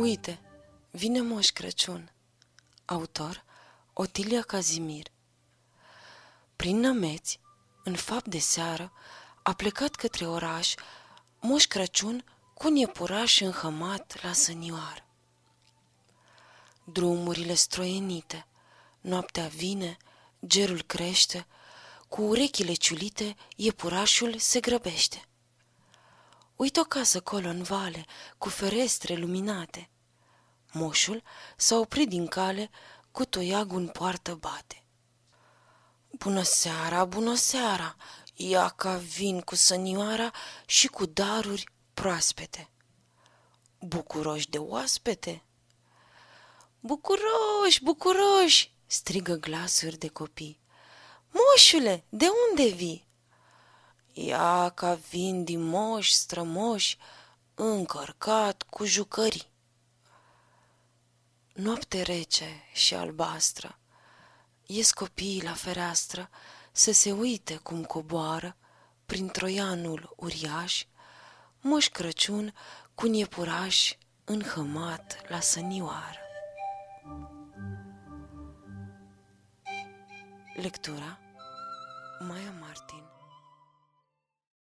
Uite, vine Moș Crăciun. Autor Otilia Cazimir Prin nămeți, în fapt de seară, a plecat către oraș Moș Crăciun cu un iepuraș înhămat la sănioară. Drumurile stroienite, noaptea vine, gerul crește, cu urechile ciulite, iepurașul se grăbește. Uită o casă colo în vale, cu ferestre luminate. Moșul s-a oprit din cale, cu toiagul în poartă bate. Bună seara, bună seara! Ia ca vin cu sănioara și cu daruri proaspete. Bucuroși de oaspete? Bucuroși, bucuroși! strigă glasuri de copii. Moșule, de unde vii? Ia ca vin din moși strămoși, încărcat cu jucării. Noapte rece și albastră, ies copiii la fereastră să se uite cum coboară prin troianul uriaș, moș Crăciun cu un iepuraș înhămat la sănioară. Lectura Maia Martin